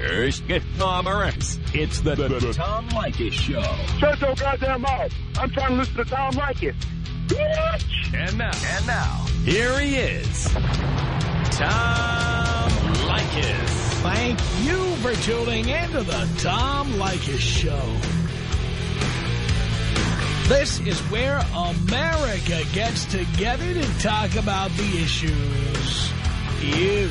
Here's Tom Morris. It's the, the, the Tom Leykis Show. Shut your goddamn mouth. I'm trying to listen to Tom Leykis. Bitch! And now, and now, here he is, Tom Leykis. Thank you for tuning in to the Tom Leykis Show. This is where America gets together to talk about the issues you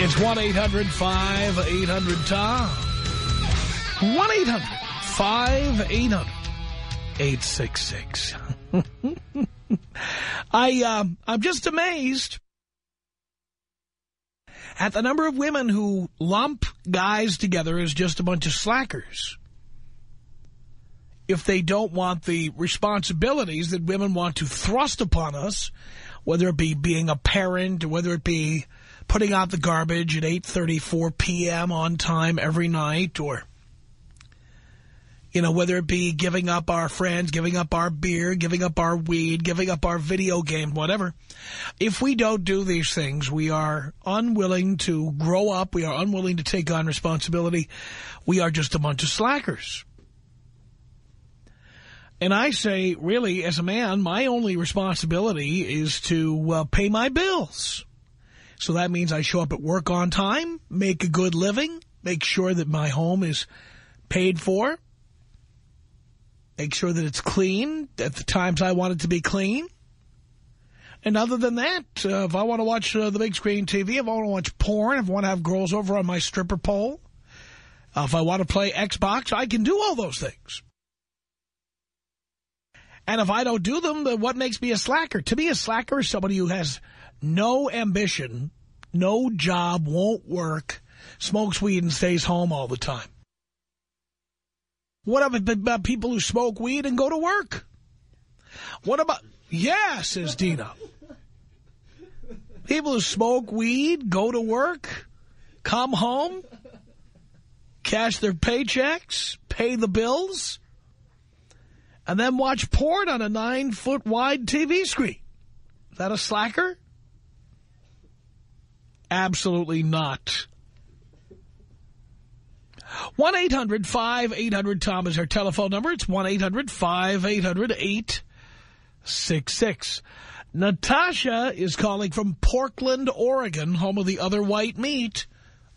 It's 1-800-5800-TOM. 1-800-5800-866. I, uh, I'm just amazed at the number of women who lump guys together as just a bunch of slackers. If they don't want the responsibilities that women want to thrust upon us, whether it be being a parent whether it be putting out the garbage at 8.34 p.m. on time every night or, you know, whether it be giving up our friends, giving up our beer, giving up our weed, giving up our video game, whatever. If we don't do these things, we are unwilling to grow up. We are unwilling to take on responsibility. We are just a bunch of slackers. And I say, really, as a man, my only responsibility is to uh, pay my bills. So that means I show up at work on time, make a good living, make sure that my home is paid for, make sure that it's clean at the times I want it to be clean. And other than that, uh, if I want to watch uh, the big screen TV, if I want to watch porn, if I want to have girls over on my stripper pole, uh, if I want to play Xbox, I can do all those things. And if I don't do them, then what makes me a slacker? To me, a slacker is somebody who has no ambition, no job, won't work, smokes weed and stays home all the time. What about people who smoke weed and go to work? What about... Yeah, says Dina. People who smoke weed, go to work, come home, cash their paychecks, pay the bills, and then watch porn on a nine-foot wide TV screen. Is that a slacker? Absolutely not. 1-800-5800-TOM is our telephone number. It's 1-800-5800-866. Natasha is calling from Portland, Oregon, home of the other white meat,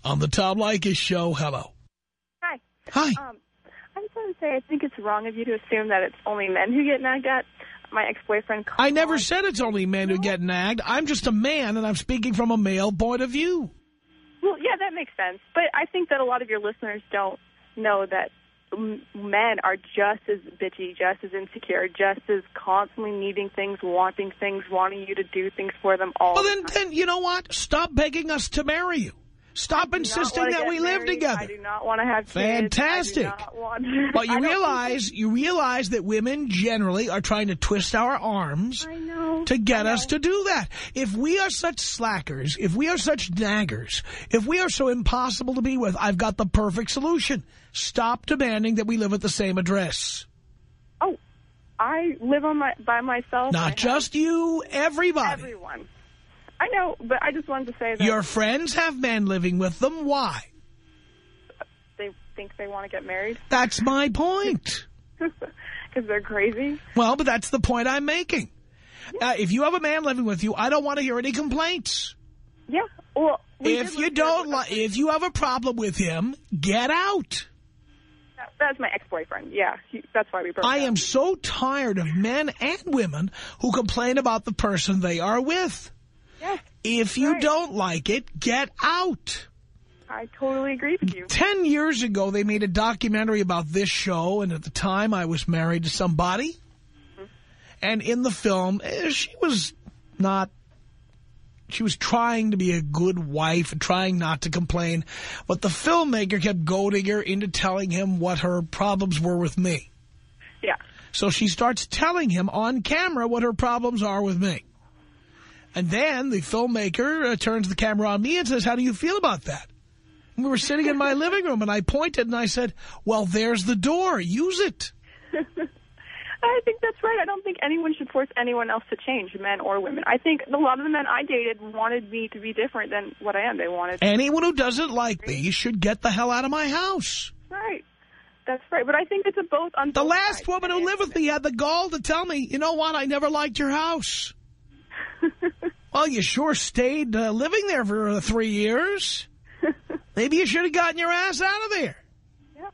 on the Tom Leykis show. Hello. Hi. Hi. Um, I just want to say I think it's wrong of you to assume that it's only men who get nagged at. My ex-boyfriend... I never said it's only men who get nagged. I'm just a man, and I'm speaking from a male point of view. Well, yeah, that makes sense. But I think that a lot of your listeners don't know that men are just as bitchy, just as insecure, just as constantly needing things, wanting things, wanting you to do things for them all Well, the then, then, you know what? Stop begging us to marry you. Stop insisting that we live together. I do not want to have. Fantastic. I do not want... But you realize you realize that women generally are trying to twist our arms to get us to do that. If we are such slackers, if we are such naggers, if we are so impossible to be with, I've got the perfect solution. Stop demanding that we live at the same address. Oh, I live on my by myself. Not have just you, everybody. everyone. I know, but I just wanted to say that Your friends have men living with them. Why? they think they want to get married That's my point. because they're crazy. Well, but that's the point I'm making. Uh, if you have a man living with you, I don't want to hear any complaints. Yeah. Well, we If you don't like, if you have a problem with him, get out. That's my ex-boyfriend. Yeah, he, that's why we broke up. I up. am so tired of men and women who complain about the person they are with. If you Right. don't like it, get out. I totally agree with you. Ten years ago, they made a documentary about this show, and at the time, I was married to somebody. And in the film, eh, she was not She was trying to be a good wife and trying not to complain. But the filmmaker kept goading her into telling him what her problems were with me. Yeah. So she starts telling him on camera what her problems are with me. And then the filmmaker uh, turns the camera on me and says, how do you feel about that? And we were sitting in my living room and I pointed and I said, well, there's the door. Use it. I think that's right. I don't think anyone should force anyone else to change, men or women. I think a lot of the men I dated wanted me to be different than what I am. They wanted... Anyone who doesn't like me should get the hell out of my house. Right. That's right. But I think it's a both on The both last woman who lived with me had the gall to tell me, you know what, I never liked your house. well, you sure stayed uh, living there for uh, three years. Maybe you should have gotten your ass out of there. Yeah,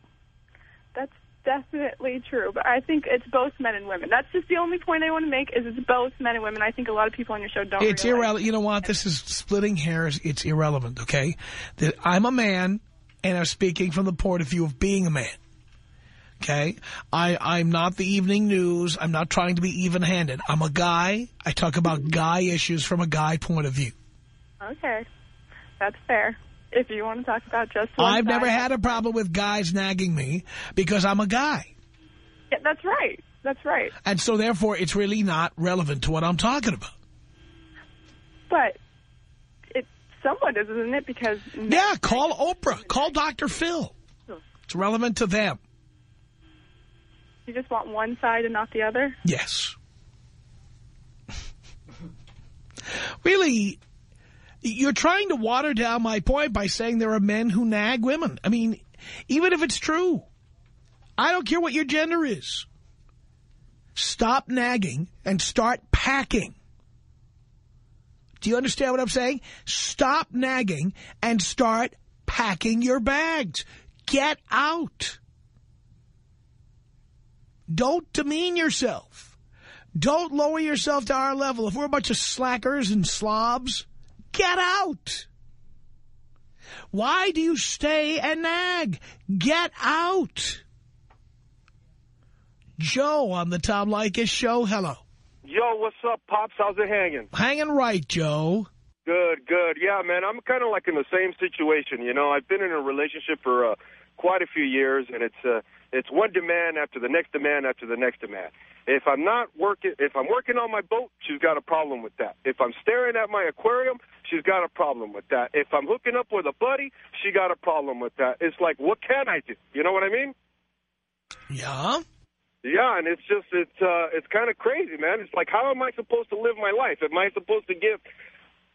that's definitely true. But I think it's both men and women. That's just the only point I want to make is it's both men and women. I think a lot of people on your show don't It's irrelevant. You know what? This is splitting hairs. It's irrelevant, okay? That I'm a man, and I'm speaking from the point of view of being a man. Okay? I, I'm not the evening news. I'm not trying to be even-handed. I'm a guy. I talk about mm-hmm. guy issues from a guy point of view. Okay, that's fair. If you want to talk about just one I've never had a problem with guys nagging me because I'm a guy. Yeah, that's right. That's right. And so, therefore, it's really not relevant to what I'm talking about. But it somewhat is, isn't it? Because Yeah, call Oprah. Call Dr. Phil. It's relevant to them. You just want one side and not the other. Yes. really, you're trying to water down my point by saying there are men who nag women. I mean, even if it's true, I don't care what your gender is. Stop nagging and start packing. Do you understand what I'm saying? Stop nagging and start packing your bags. Get out. Don't demean yourself. Don't lower yourself to our level. If we're a bunch of slackers and slobs, get out. Why do you stay and nag? Get out. Joe on the Tom Leykis show. Hello. Yo, what's up, Pops? How's it hanging? Hanging right, Joe. Good, good. Yeah, man, I'm kind of like in the same situation. You know, I've been in a relationship for uh, quite a few years, and it's uh, it's one demand after the next demand after the next demand. If I'm not working, if I'm working on my boat, she's got a problem with that. If I'm staring at my aquarium, she's got a problem with that. If I'm hooking up with a buddy, she got a problem with that. It's like, what can I do? You know what I mean? Yeah? Yeah, and it's just it's uh it's kind of crazy, man. It's like how am I supposed to live my life? Am I supposed to give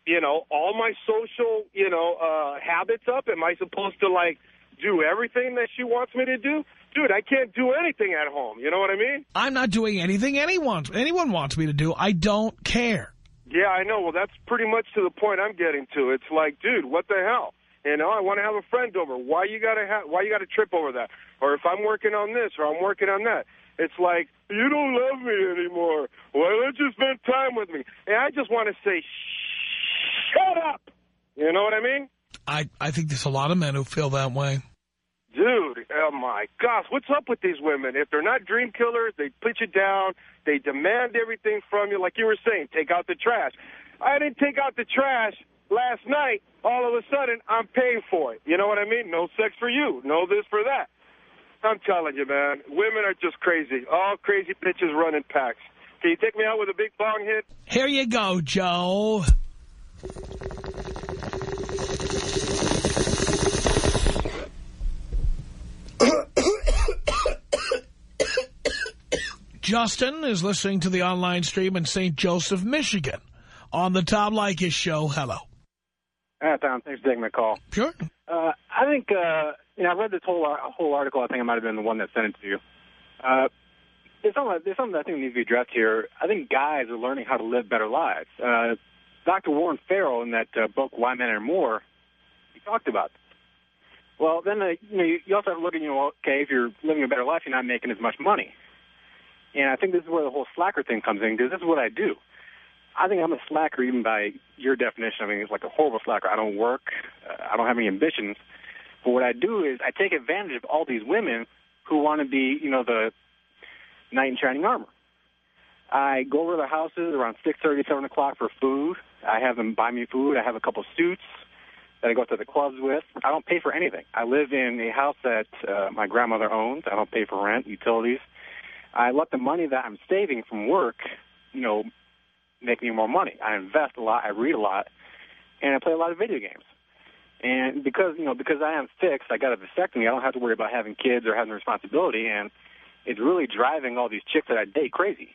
you know all my social, you know, uh habits up? Am I supposed to like do everything that she wants me to do? Dude, I can't do anything at home. You know what I mean? I'm not doing anything anyone, anyone wants me to do. I don't care. Yeah, I know. Well, that's pretty much to the point I'm getting to. It's like, dude, what the hell? You know, I want to have a friend over. Why you gotta have? Why you gotta trip over that? Or if I'm working on this, or I'm working on that, it's like you don't love me anymore. Why don't you spend time with me? And I just want to say, shut up. You know what I mean? I, I think there's a lot of men who feel that way. Oh my gosh, what's up with these women? If they're not dream killers, they put you down, they demand everything from you, like you were saying, take out the trash. I didn't take out the trash last night. All of a sudden, I'm paying for it. You know what I mean? No sex for you, no this for that. I'm telling you, man, women are just crazy. All crazy bitches running packs. Can you take me out with a big bong hit? Here you go, Joe. Justin is listening to the online stream in St. Joseph, Michigan on the Tom Leykis show. Hello. Ah, Tom, thanks for taking my call. Sure. Uh, I think, uh, you know, I read this whole ar- whole article. I think it might have been the one that sent it to you. Uh, there's something, there's something I think needs to be addressed here. I think guys are learning how to live better lives. Uh, Dr. Warren Farrell in that uh, book, Why Men Earn More, he talked about this. Well, then, uh, you know, you, also have to look at, you know, okay, if you're living a better life, you're not making as much money. And I think this is where the whole slacker thing comes in, because this is what I do. I think I'm a slacker even by your definition. I mean, it's like a horrible slacker. I don't work. Uh, I don't have any ambitions. But what I do is I take advantage of all these women who want to be, you know, the knight in shining armor. I go over to their houses around six thirty, seven o'clock for food. I have them buy me food. I have a couple suits that I go to the clubs with. I don't pay for anything. I live in a house that uh, my grandmother owns. I don't pay for rent, utilities. I let the money that I'm saving from work, you know, make me more money. I invest a lot. I read a lot, and I play a lot of video games. And because you know, because I am fixed, I got a vasectomy. I don't have to worry about having kids or having responsibility, and it's really driving all these chicks that I date crazy.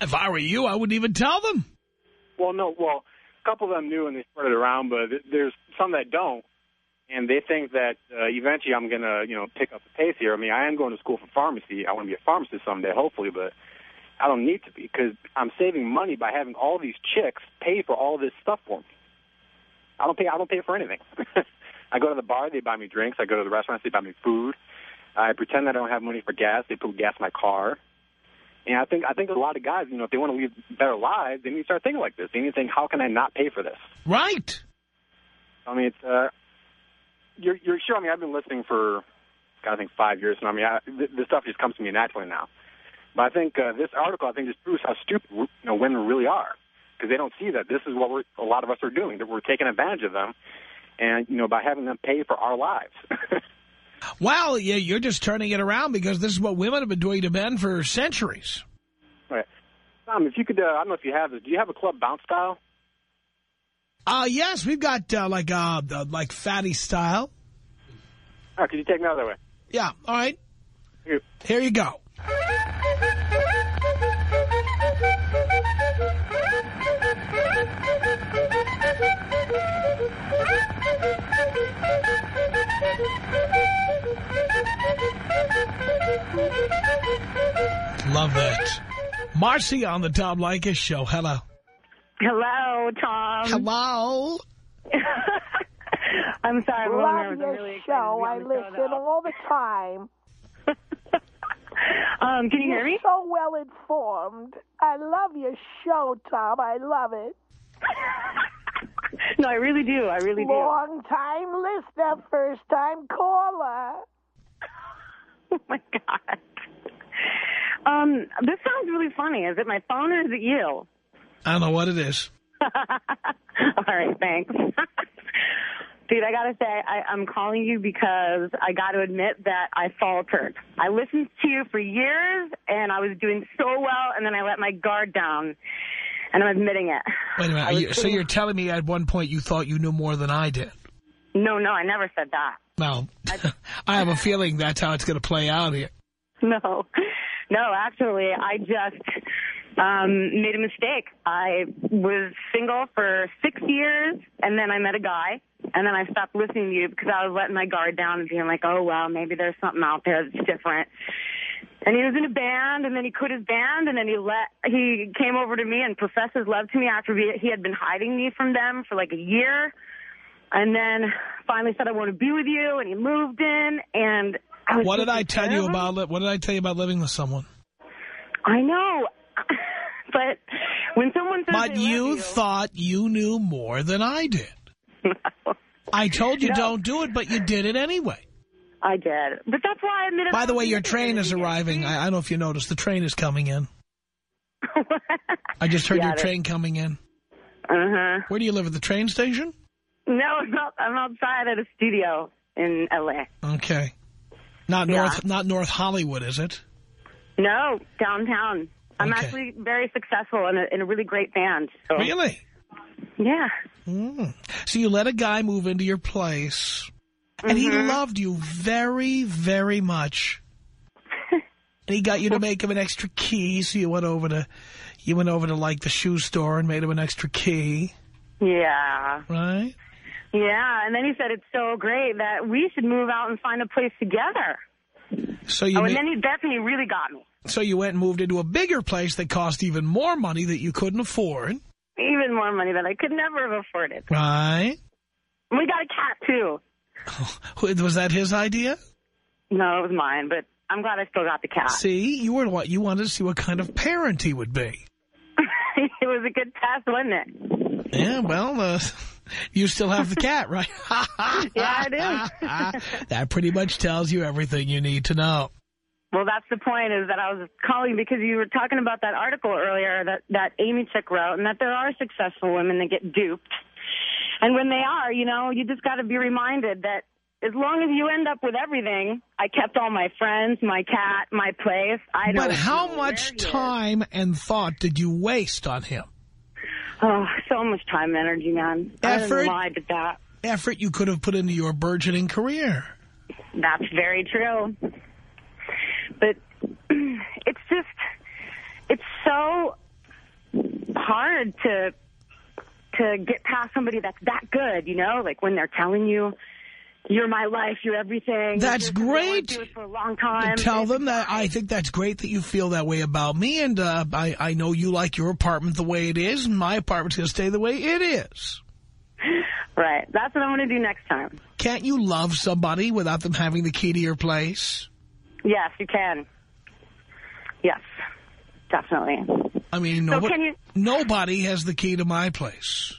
If I were you, I wouldn't even tell them. Well, no, well, couple of them knew and they spread it around, but there's some that don't, and they think that uh, eventually I'm gonna, you know, pick up the pace here. I mean, I am going to school for pharmacy. I want to be a pharmacist someday, hopefully, but I don't need to be because I'm saving money by having all these chicks pay for all this stuff for me. I don't pay. I don't pay for anything. I go to the bar, they buy me drinks. I go to the restaurants, they buy me food. I pretend I don't have money for gas. They put gas in my car. And I think I think a lot of guys, you know, if they want to lead better lives, they need to start thinking like this. They need to think, how can I not pay for this? Right. I mean, it's uh, you're you're sure. I mean, I've been listening for, God, I think five years, and I mean, I, th- this stuff just comes to me naturally now. But I think uh, this article, I think, just proves how stupid you know women really are because they don't see that this is what we're, a lot of us are doing. That we're taking advantage of them, and you know, by having them pay for our lives. Well, yeah, you're just turning it around because this is what women have been doing to men for centuries. Right. Tom, if you could, uh, I don't know if you have this. Do you have a club bounce style? Uh, yes, we've got uh, like uh, uh, like fatty style. All right, could you take me out that way? Yeah, all right. Here. Here you go. Love that. Marcy on the Tom Leykis show. Hello. Hello, Tom. Hello. I'm sorry, I'm a little Love your really show. I on show, listen all the time. um, can you hear You're me? so well informed. I love your show, Tom. I love it. no, I really do. I really do. Long time listener, first time caller. Oh my god. Um, this sounds really funny. Is it my phone or is it you? I don't know what it is. All right, thanks. Dude, I gotta say, I, I'm calling you because I gotta admit that I faltered. I listened to you for years, and I was doing so well, and then I let my guard down, and I'm admitting it. Wait a minute. I you, so you're telling me at one point you thought you knew more than I did? No, no, I never said that. Well, I have a feeling that's how it's going to play out here. No, no, actually, I just um, made a mistake. I was single for six years, and then I met a guy, and then I stopped listening to you because I was letting my guard down and being like, oh, well, maybe there's something out there that's different. And he was in a band, and then he quit his band, and then he let he came over to me and professed his love to me after we, he had been hiding me from them for like a year. And then finally said, I want to be with you, and he moved in, and I was What did I tell you about? li- What did I tell you about living with someone? I know, but when someone says But you you, thought you knew more than I did. I told you No. don't do it, but you did it anyway. I did, but that's why I admitted. By the way, your train is arriving. I, I don't know if you noticed. The train is coming in. I just heard Yeah, your train coming in. Uh huh. Where do you live, at the train station? No, I'm not. I'm outside at a studio in L.A. Okay. Not Yeah. North, not North Hollywood, is it? No, downtown. I'm Okay. actually very successful in a, in a really great band. So, Really? Yeah. Mm. So you let a guy move into your place, and he Mm-hmm. loved you very, very much. and he got you to make him an extra key, so you went over to, you went over to like the shoe store and made him an extra key, Yeah. right? Yeah. And then he said it's so great that we should move out and find a place together. So you, Oh, and then he definitely really got me. so you went and moved into a bigger place that cost even more money that you couldn't afford, Even more money than I could never have afforded. right? We got a cat too. Was that his idea? No, it was mine, but I'm glad I still got the cat. See, you were what you wanted to see what kind of parent he would be. it was a good test, wasn't it? Yeah, well, uh, you still have the cat, right? Yeah, I do. that pretty much tells you everything you need to know. Well, that's the point is that I was calling because you were talking about that article earlier that, that Amy Chick wrote and that there are successful women that get duped. And when they are, you know, you just got to be reminded that as long as you end up with everything, I kept all my friends, my cat, my place. I don't But how much time and thought did you waste on him? Oh, so much time and energy, man. I Effort? didn't lie that. Effort you could have put into your burgeoning career. That's very true. But it's just, it's so hard to to get past somebody that's that good, you know? Like when they're telling you, you're my life, you're everything. That's You're just- they wanna great. do it for a long time. Tell them that I think that's great that you feel that way about me, and uh, I, I know you like your apartment the way it is, and my apartment's going to stay the way it is. Right. That's what I'm going to do next time. Can't you love somebody without them having the key to your place? Yes, you can. Yes, definitely. I mean, So nobody, you- nobody has the key to my place.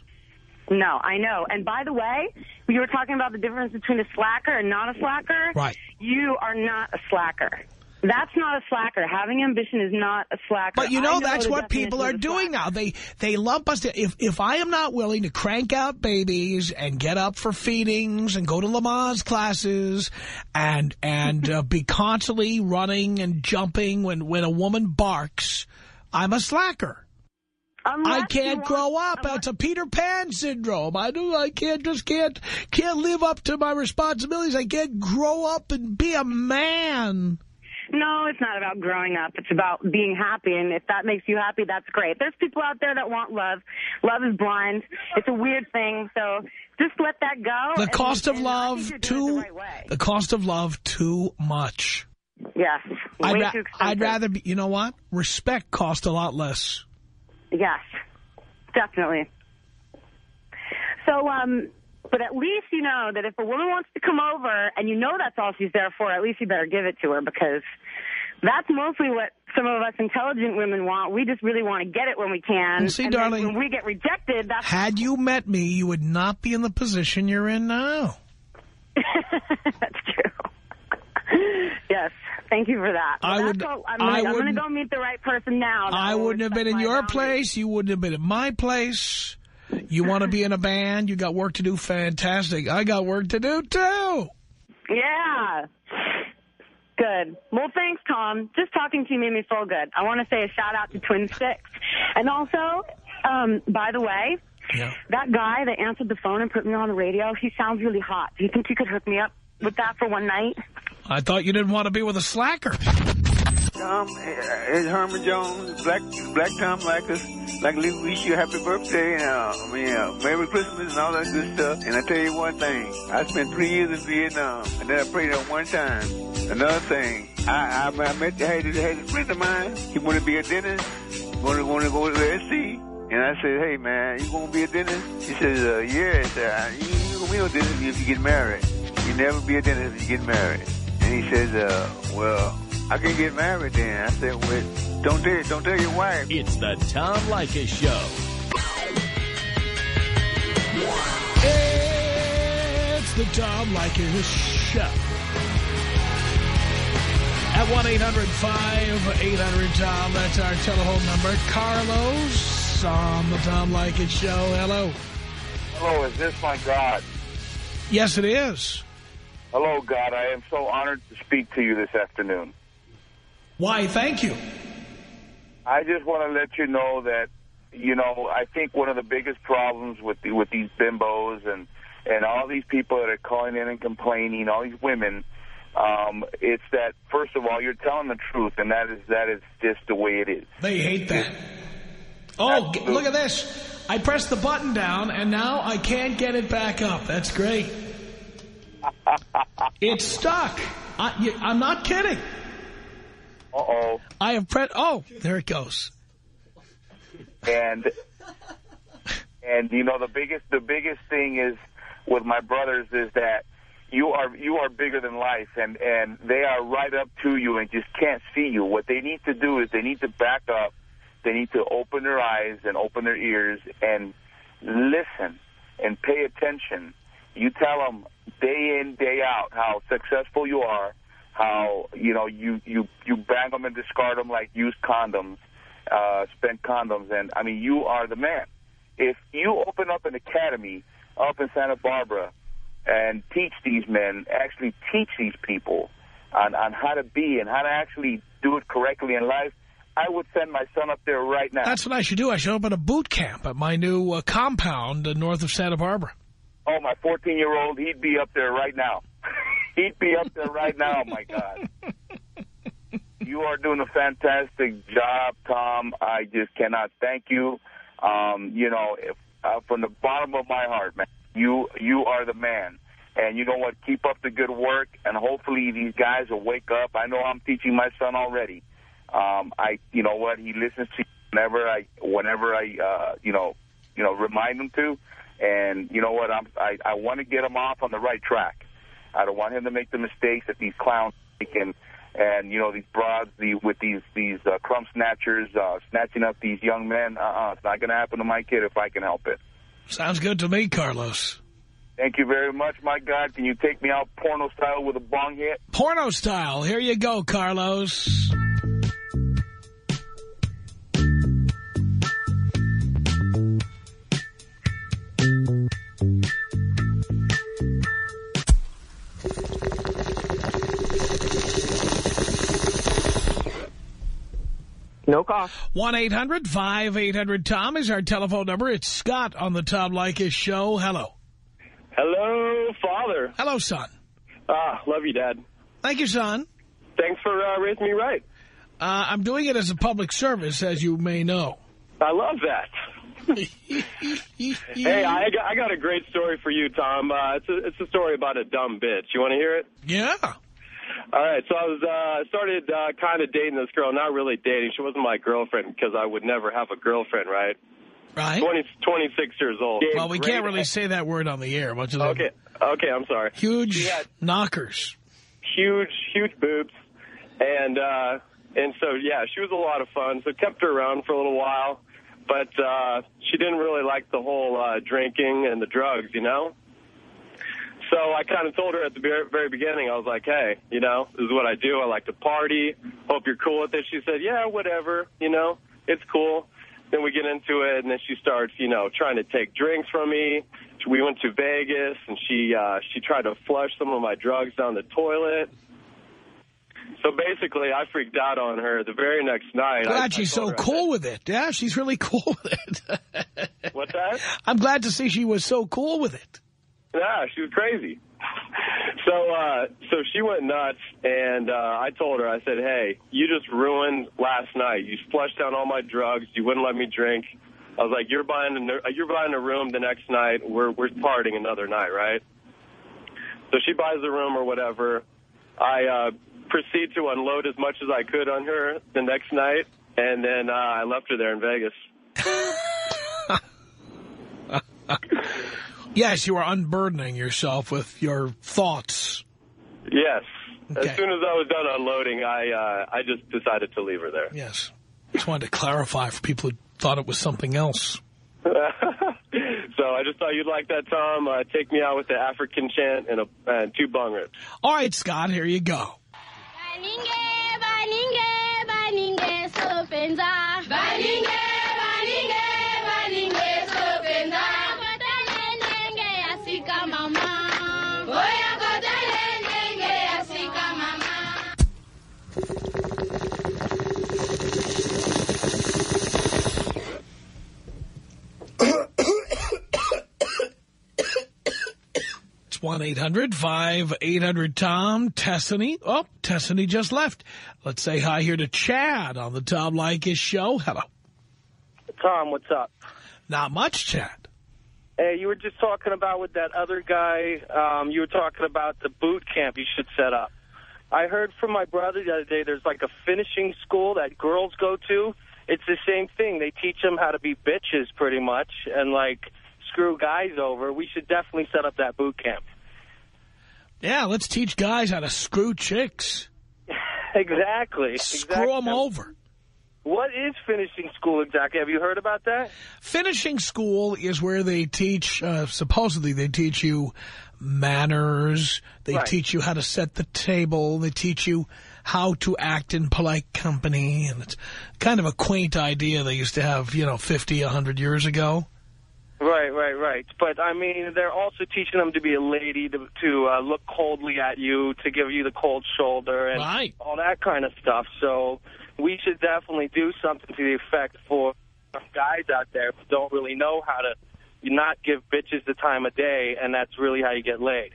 No, I know. And by the way, you were talking about the difference between a slacker and not a slacker. Right. You are not a slacker. That's not a slacker. Having ambition is not a slacker. But you I know, that's what people are doing now. They they lump us. To, if if I am not willing to crank out babies and get up for feedings and go to Lamaze classes and and uh, be constantly running and jumping when when a woman barks, I'm a slacker. Unless I can't want- grow up. unless- It's a Peter Pan syndrome. I do. I can't just can't can't live up to my responsibilities. I can't grow up and be a man. No, it's not about growing up. It's about being happy, and if that makes you happy, that's great. There's people out there that want love. Love is blind. It's a weird thing, so just let that go. The and- cost of and love think you're doing it too. the right. The cost of love too much. Yes, I'd, ra- too expensive. I'd rather be, you know what? Respect costs a lot less. Yes, definitely. So, um, but at least you know that if a woman wants to come over and you know that's all she's there for, at least you better give it to her because that's mostly what some of us intelligent women want. We just really want to get it when we can. See, and darling, when we get rejected, that's Had you met me, you would not be in the position you're in now. that's true. yes, thank you for that. I Well, would- that's all- I'm I gonna, I'm gonna go meet the right person now. I wouldn't have been in your place. You wouldn't have been in my place. You want to be in a band. You got work to do. Fantastic. I got work to do, too. Yeah. Good. Well, thanks, Tom. Just talking to you made me feel good. I want to say a shout out to Twin Six. And also, um, by the way, Yeah. that guy that answered the phone and put me on the radio, he sounds really hot. Do you think you could hook me up with that for one night? I thought you didn't want to be with a slacker. Uh, it's Herman Jones, Black Black Tom like us, like to wish you a happy birthday and uh, I mean uh, Merry Christmas and all that good stuff. And I tell you one thing, I spent three years in Vietnam, and then I prayed at one time. Another thing, I I, I met I had, I had a friend of mine. He wanted to be a dentist, wanted wanted to go to the SC. And I said, hey man, you gonna be a dentist? He says, uh, yeah. I said, you, you gonna be a dentist if you get married. You never be a dentist if you get married. And he says, uh, well, I can get married then. I said, well, don't tell, don't tell your wife. It's the Tom Leykis Show. It's the Tom Leykis Show. At 1-800-5800-TOM. That's our telephone number. Carlos on the Tom Leykis Show. Hello. Hello, is this my God? Yes, it is. Hello, God. I am so honored to speak to you this afternoon. Why, thank you. I just want to let you know that, you know, I think one of the biggest problems with the, with these bimbos and and all these people that are calling in and complaining, all these women, um, it's that first of all you're telling the truth, and that is that is just the way it is. They hate that. Oh, g- look at this. I pressed the button down, and now I can't get it back up. That's great. It's stuck. I, I'm not kidding. Uh oh. I have pressed... Oh, there it goes. and and you know the biggest the biggest thing is with my brothers is that you are you are bigger than life and and they are right up to you and just can't see you what they need to do is they need to back up they need to open their eyes and open their ears and listen and pay attention you tell them day in day out how successful you are how you know you you you bang them and discard them like used condoms, uh, spent condoms, and I mean you are the man. If you open up an academy up in Santa Barbara and teach these men, actually teach these people on on how to be and how to actually do it correctly in life, I would send my son up there right now. That's what I should do. I should open a boot camp at my new uh, compound uh, north of Santa Barbara. Oh, my 14-year-old, he'd be up there right now. he'd be up there right now, my God. you are doing a fantastic job, Tom. I just cannot thank you. Um, you know, if, uh, from the bottom of my heart, man, you you are the man. And you know what? Keep up the good work, and hopefully these guys will wake up. I know I'm teaching my son already. Um, I, you know what? He listens to whenever I, whenever I, uh, you know, you know, remind him to. And you know what? I'm, I, I want to get him off on the right track. I don't want him to make the mistakes that these clowns make and, and you know, these broads the, with these these uh, crumb snatchers uh, snatching up these young men. Uh-uh, it's not going to happen to my kid if I can help it. Sounds good to me, Carlos. Thank you very much, my God. Can you take me out porno style with a bong hit? Porno style. Here you go, Carlos. No cost. 1-800-5800-TOM is our telephone number. It's Scott on the Tom Leykis show. Hello. Hello, Father. Hello, son. Ah, love you, Dad. Thank you, son. Thanks for uh, raising me right. Uh, I'm doing it as a public service, as you may know. I love that. hey, I got, I got a great story for you, Tom. Uh, it's, a, it's a story about a dumb bitch. You want to hear it? Yeah. All right, so I was uh, started uh, kind of dating this girl, not really dating. She wasn't my girlfriend because I would never have a girlfriend, right? Right. 20, 26 years old. Well, we can't really say that word on the air. Much as Okay, okay, I'm sorry. Huge knockers. huge, huge boobs, and uh, and so yeah, she was a lot of fun. So kept her around for a little while, but uh, she didn't really like the whole uh, drinking and the drugs, you know. So I kind of told her at the very, very beginning, I was like, hey, you know, this is what I do. I like to party. Hope you're cool with it. She said, yeah, whatever, you know, it's cool. Then we get into it, and then she starts, you know, trying to take drinks from me. We went to Vegas, and she uh, she tried to flush some of my drugs down the toilet. So basically, I freaked out on her the very next night. I- I Glad she's told so I cool with it. Yeah, she's really cool with it. What's that? I'm glad to see she was so cool with it. Yeah, she was crazy. So, uh, so she went nuts, and uh, I told her, I said, "Hey, you just ruined last night. You flushed down all my drugs. You wouldn't let me drink. I was like, you're buying a, you're buying a room the next night. We're we're partying another night, right?" So she buys the room or whatever. I uh, proceed to unload as much as I could on her the next night, and then uh, I left her there in Vegas. Yes, you are unburdening yourself with your thoughts. Yes. Okay. As soon as I was done unloading, I uh, I just decided to leave her there. Yes. Just wanted to clarify for people who thought it was something else. so I just thought you'd like that, Tom. Uh, take me out with the African chant and, a, and two bong rips. All right, Scott, here you go. 1-800-5800-TOM. Tessany. Oh, Tessany just left. Let's say hi here to Chad on the Tom Leykis show. Hello. Tom, what's up? Not much, Chad. Hey, you were just talking about with that other guy, um, you were talking about the boot camp you should set up. I heard from my brother the other day there's like a finishing school that girls go to. It's the same thing. They teach them how to be bitches pretty much and like screw guys over. We should definitely set up that boot camp. Yeah, let's teach guys how to screw chicks. exactly. Screw them over. What is finishing school exactly? Have you heard about that? Finishing school is where they teach, uh, supposedly they teach you manners. They Right. teach you how to set the table. They teach you how to act in polite company. And it's kind of a quaint idea they used to have, you know, 50, 100 years ago. Right, right, right. But, I mean, they're also teaching them to be a lady, to, to uh, look coldly at you, to give you the cold shoulder, and Right. all that kind of stuff. So we should definitely do something to the effect for guys out there who don't really know how to not give bitches the time of day, and that's really how you get laid.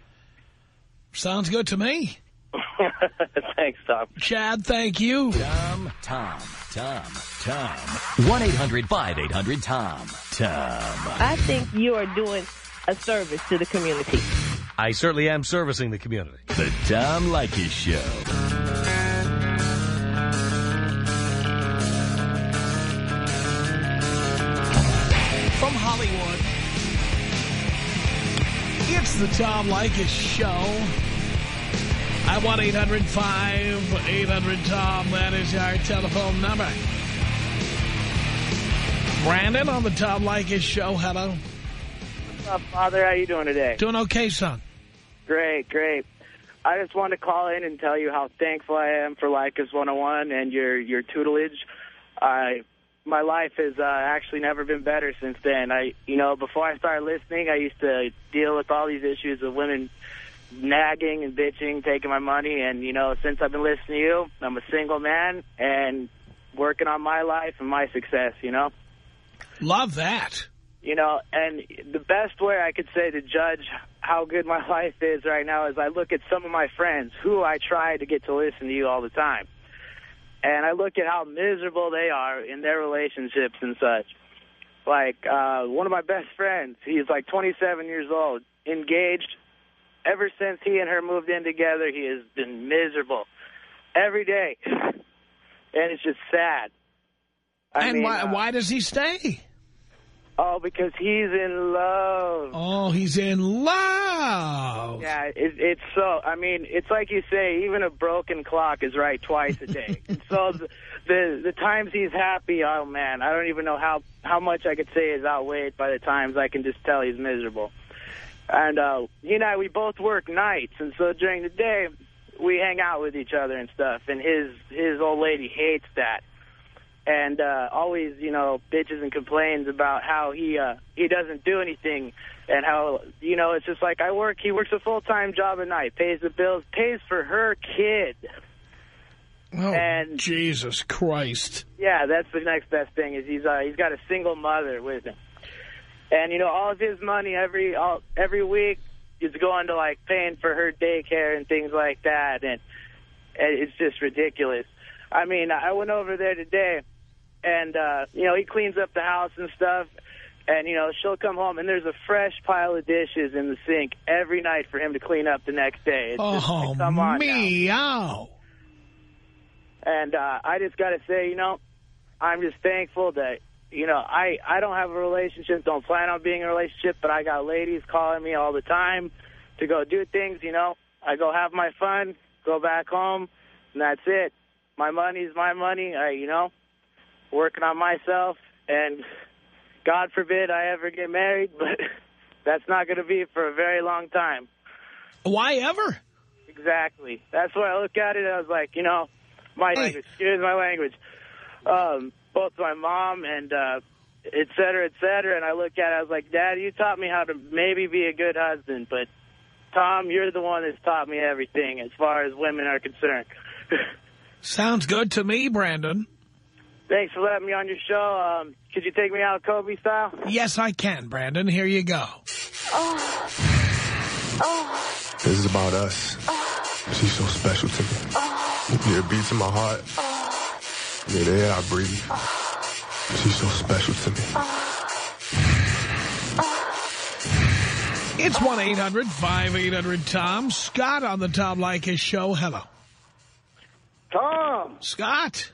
Sounds good to me. Thanks, Tom. Chad, thank you. Tom, Tom, Tom, Tom. 1-800-5800-TOM. Tom. I think you are doing a service to the community. I certainly am servicing the community. The Tom Leykis Show. From Hollywood, it's the Tom Leykis Show. At 1-800-5800-TOM. That is our telephone number. Brandon on the Tom Leykis Show. Hello. What's up, Father? How you doing today? Doing okay, son. Great, great. I just wanted to call in and tell you how thankful I am for Leykis 101 and your your tutelage. I my life has uh, actually never been better since then. I, you know, before I started listening, I used to deal with all these issues of women nagging and bitching, taking my money, and you know, since I've been listening to you, I'm a single man and working on my life and my success. You know. Love that. You know, and the best way I could say to judge how good my life is right now is I look at some of my friends who I try to get to listen to you all the time. And I look at how miserable they are in their relationships and such. Like, uh, one of my best friends, he's like 27 years old, engaged. Ever since he and her moved in together, he has been miserable every day. And it's just sad. I and mean, why, uh, why does he stay? Oh, because he's in love. Oh, he's in love. Yeah, it, it's so, I mean, it's like you say, even a broken clock is right twice a day. so the, the the times he's happy, oh man, I don't even know how, how much I could say is outweighed by the times I can just tell he's miserable. And uh, he and I, we both work nights, and so during the day, we hang out with each other and stuff, and his, his old lady hates that and uh, always, you know, bitches and complains about how he uh, he doesn't do anything, and how you know it's just like I work. He works a full time job at night, pays the bills, pays for her kid. Oh, And- Jesus Christ. Yeah, that's the next best thing is he's uh, he's got a single mother with him, and you know all of his money every all, every week is going to like paying for her daycare and things like that, and, and it's just ridiculous. I mean, I went over there today, and uh, you know he cleans up the house and stuff, and you know she'll come home and there's a fresh pile of dishes in the sink every night for him to clean up the next day. It's just Oh, like, come on now. meow. And uh, I just got to say, you know, I'm just thankful that, you know, I, I don't have a relationship, don't plan on being in a relationship, but I got ladies calling me all the time to go do things, you know. I go have my fun, go back home, and that's it. My money's my money, I, you know, working on myself, and God forbid I ever get married, but that's not going to be for a very long time. Why ever? Exactly. That's why I look at it. I was like, you know, my language. Excuse my language. Um, both my mom and uh, et cetera, et cetera. And I look at it. I was like, Dad, you taught me how to maybe be a good husband, but Tom, you're the one that's taught me everything as far as women are concerned. Sounds good to me, Brandon. Thanks for letting me on your show. Um, could you take me out Kobe style? Yes, I can, Brandon. Here you go. Oh. Oh. This is about us. She's so special to me. Yeah, it beats in my heart. Yeah, the air I breathe. She's so special to me. It's 1-800-5800-TOM. Scott on the Tom Leykis show. Hello. Tom. Scott.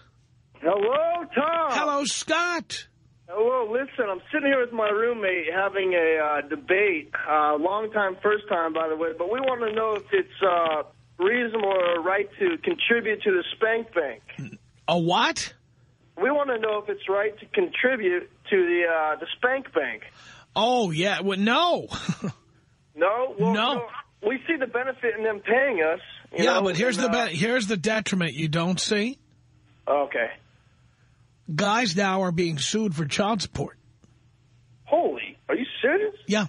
Hello, Tom. Hello, Scott. Hello, listen, I'm sitting here with my roommate having a uh, debate. Uh, long time, first time, by the way, but we want to know if it's uh, reasonable or right to contribute to the Spank Bank. A what? We want to know if it's right to contribute to the uh, the Spank Bank. Oh, yeah. Well, no. No? Well, No. We see the benefit in them paying us. you yeah, know, but here's and, the uh, here's the detriment you don't see. Okay. Guys now are being sued for child support. Holy, are you serious? Yeah.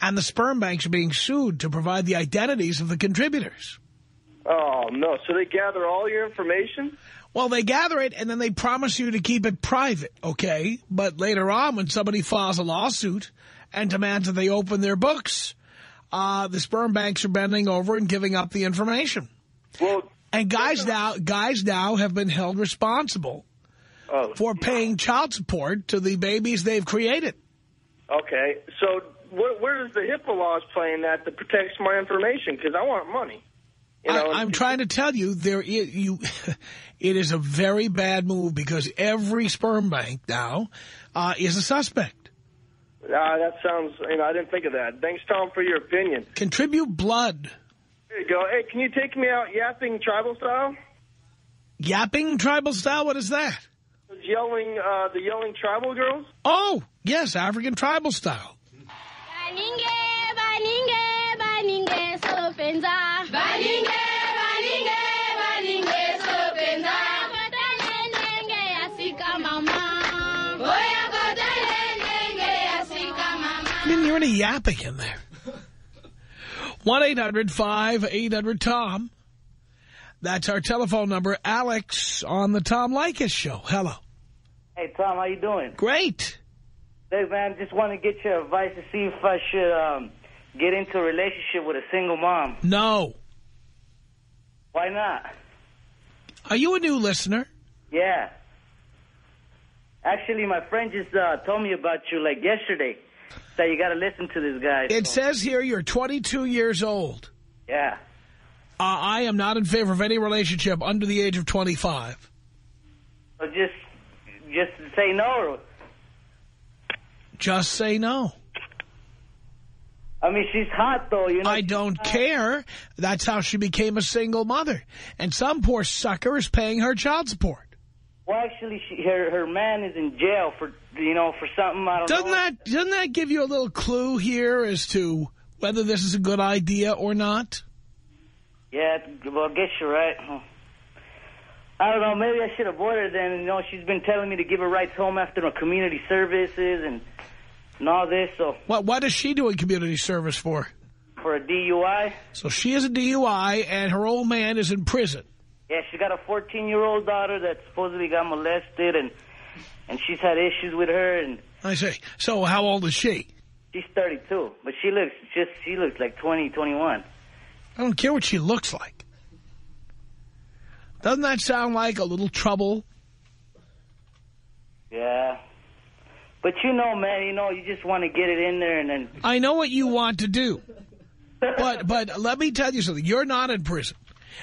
And the sperm banks are being sued to provide the identities of the contributors. Oh, no. So they gather all your information? Well, they gather it and then they promise you to keep it private, okay? But later on, when somebody files a lawsuit and demands that they open their books, uh, the sperm banks are bending over and giving up the information. Well, and guys now, guys now have been held responsible Oh. for paying child support to the babies they've created. Okay. So where, where does the HIPAA laws play in that that protects my information? Because I want money. You know, I, I'm trying to tell you, there i- you, it is a very bad move because every sperm bank now uh, is a suspect. Ah, that sounds, you know, I didn't think of that. Thanks, Tom, for your opinion. Contribute blood. There you go. Hey, can you take me out yapping tribal style? Yapping tribal style, what is that? Yelling, uh, the yelling tribal girls? Oh, yes, African tribal style. Baninge, baninge, baninge, sopenza. Hear any yapping in there. 1-800-5800-TOM. That's our telephone number. Alex on the Tom Leykis show. Hello. Hey, Tom, how you doing? Great. Hey, man, just want to get your advice to see if I should um, get into a relationship with a single mom. No. Why not? Are you a new listener? Yeah. Actually, my friend just uh, told me about you, like, yesterday. That you got to listen to this guy. It so- says here you're 22 years old. Yeah. Uh, I am not in favor of any relationship under the age of 25. So just, just say no. Just say no. I mean, she's hot, though, you know. I don't care. That's how she became a single mother. And some poor sucker is paying her child support. Well, actually, she, her her man is in jail for, you know, for something, I don't know. Doesn't know. that doesn't that give you a little clue here as to whether this is a good idea or not? Yeah, well, I guess you're right. I don't know. Maybe I should avoid her then. You know, she's been telling me to give her rights home after my community services and, and all this. So What what is she doing community service for? for a DUI, So she is a DUI and her old man is in prison. Yeah, she got a 14-year-old daughter that supposedly got molested, and and she's had issues with her, and I say. So how old is she? she's 32, but she looks just she looks like 20, 21. I don't care what she looks like. Doesn't that sound like a little trouble? Yeah. But you know, man, you know, you just want to get it in there and then... I know what you want to do. But but let me tell you something. You're not in prison.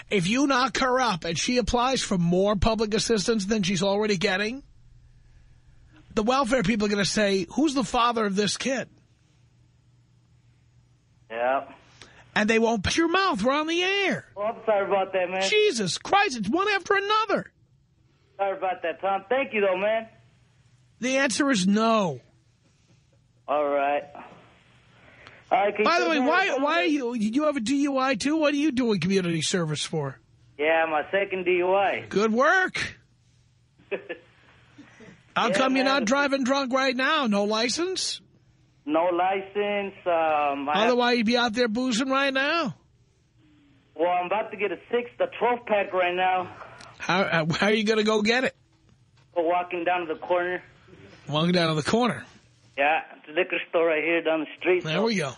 If you knock her up and she applies for more public assistance than she's already getting, the welfare people are going to say, who's the father of this kid? Yeah. And they won't put your mouth. We're on the air. Well, I'm sorry about that, man. Jesus Christ, it's one after another. Sorry about that, Tom. Thank you, though, man. The answer is no. All right. All right, can you By the way, why why are you, you have a DUI too? What are you doing community service for? Yeah, my second DUI. Good work. How Yeah, come you're not driving drunk right now? No license? No license. Um, Otherwise, you'd be out there boozing right now. well, I'm about to get a six, a 12 pack right now. How, how, how are you going to go get it? Go walking down to the corner. Walking down to the corner. Yeah, the liquor store right here down the street. There we go.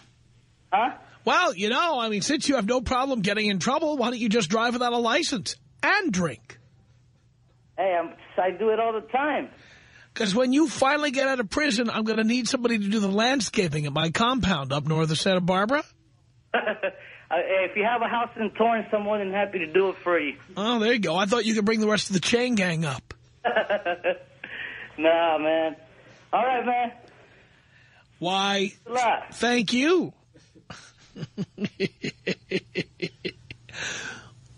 Huh? Well, you know, I mean, since you have no problem getting in trouble, why don't you just drive without a license and drink? Hey, I'm, I do it all the time. Because when you finally get out of prison, I'm going to need somebody to do the landscaping at my compound up north of Santa Barbara. Uh, if you have a house in Torrance, I'm more than happy to do it for you. Oh, there you go. I thought you could bring the rest of the chain gang up. nah, man. All right, man. Why, thank you.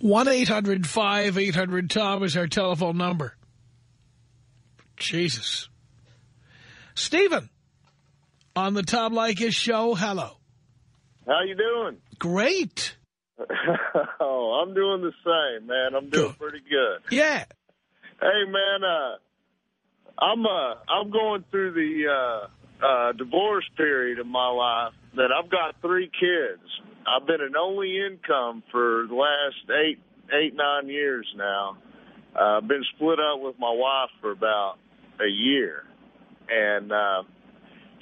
1-800-5800-TOM is our telephone number. Jesus. Stephen, on the Tom Leykis show, hello. How you doing? Great. oh, I'm doing the same, man. I'm doing pretty good. Yeah. Hey, man, uh, I'm uh, I'm going through the uh, uh, divorce period of my life. That I've got three kids. I've been an only income for the last eight eight nine years now. Uh, I've been split up with my wife for about a year, and uh,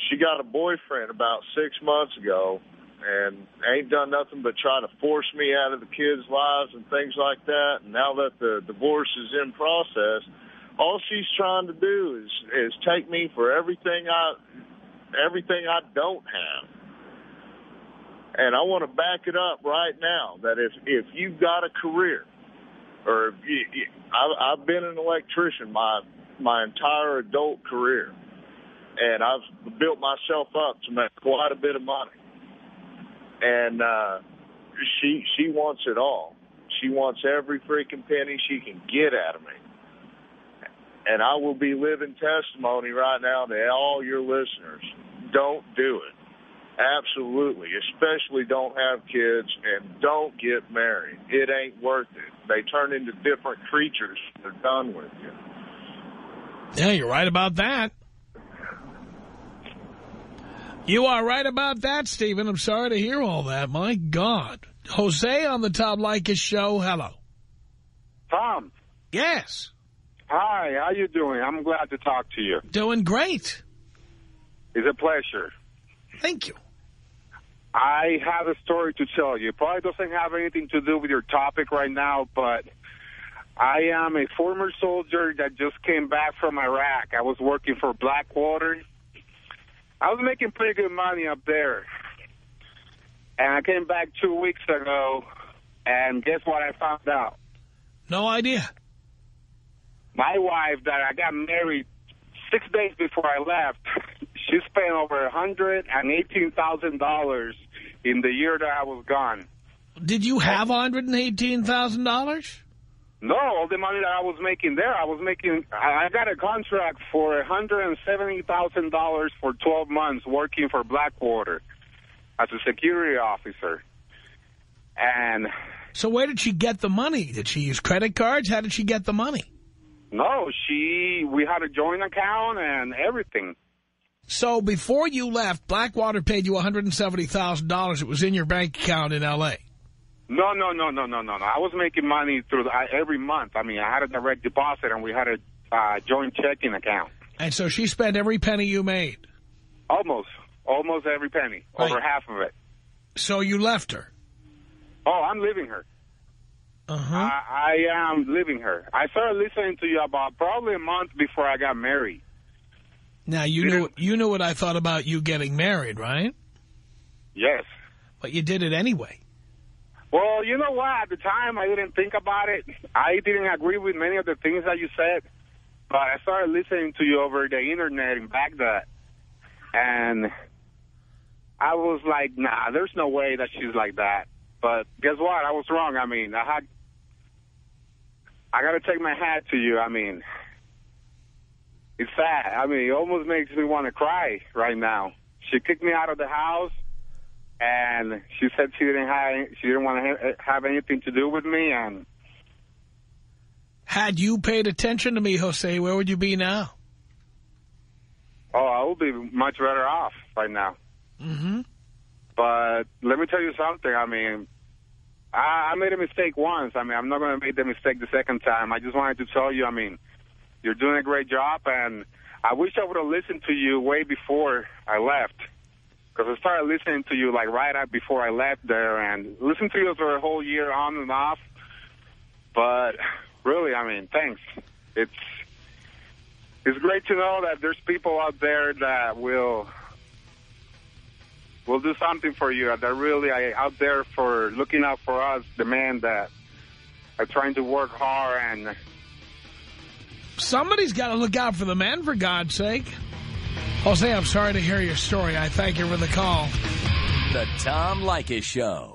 she got a boyfriend about six months ago, and ain't done nothing but try to force me out of the kids' lives and things like that. And now that the divorce is in process, all she's trying to do is is take me for everything I everything I don't have. And I want to back it up right now that if if you've got a career, or if you, you, I, I've been an electrician my my entire adult career, and I've built myself up to make quite a bit of money. And uh, she she wants it all. She wants every freaking penny she can get out of me. And I will be living testimony right now to all your listeners. Don't do it. Absolutely. Especially don't have kids and don't get married. It ain't worth it. They turn into different creatures. They're done with you. Yeah, you're right about that. You are right about that, Stephen. I'm sorry to hear all that. My God. Jose on the Tom Leykis show. Hello. Tom. Yes. Hi, how you doing? I'm glad to talk to you. Doing great. It's a pleasure. Thank you. I have a story to tell you. It probably doesn't have anything to do with your topic right now, but I am a former soldier that just came back from Iraq. I was working for Blackwater. I was making pretty good money up there. And I came back two weeks ago, and guess what I found out? No idea. My wife that I got married six days before I left, she spent over $118,000 in the year that I was gone. Did you have $118,000? No, all the money that I was making there, I was making, I got a contract for $170,000 for 12 months working for Blackwater as a security officer. And... So where did she get the money? Did she use credit cards? How did she get the money? No, she, we had a joint account and everything. So before you left, Blackwater paid you $170,000. It was in your bank account in L.A. No, no, no, no, no, no, no. I was making money through the, I, every month. I mean, I had a direct deposit and we had a uh, joint checking account. And so she spent every penny you made? Almost. Almost every penny. Right. Over half of it. So you left her? Oh, I'm leaving her. Uh-huh. I, I am leaving her. I started listening to you about probably a month before I got married. Now, you knew, you knew what I thought about you getting married, right? Yes. But you did it anyway. Well, you know what? At the time, I didn't think about it. I didn't agree with many of the things that you said. But I started listening to you over the Internet in Baghdad. And I was like, nah, there's no way that she's like that. But guess what? I was wrong. I mean, I had... I got to take my hat to you. I mean, it's sad. I mean, it almost makes me want to cry right now. She kicked me out of the house, and she said she didn't have she didn't want to ha have anything to do with me. And had you paid attention to me, Jose, where would you be now? Oh, I would be much better off right now. Mm-hmm. But let me tell you something. I mean, I, I made a mistake once. I mean, I'm not going to make the mistake the second time. I just wanted to tell you, I mean, you're doing a great job, and I wish I would have listened to you way before I left. Because I started listening to you, like, right out before I left there, and listened to you for a whole year on and off. But, really, I mean, thanks. It's it's great to know that there's people out there that will will do something for you. They're out there for looking out for us, the men that are trying to work hard and Somebody's got to look out for the men, for God's sake. Jose, I'm sorry to hear your story. I thank you for the call. The Tom Leykis Show.